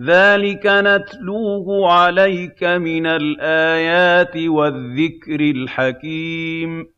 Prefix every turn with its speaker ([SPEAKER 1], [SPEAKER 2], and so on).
[SPEAKER 1] ذَٰلِكَ نَتْلُوهُ عَلَيْكَ مِنَ الْآيَاتِ وَالذِّكْرِ الْحَكِيمِ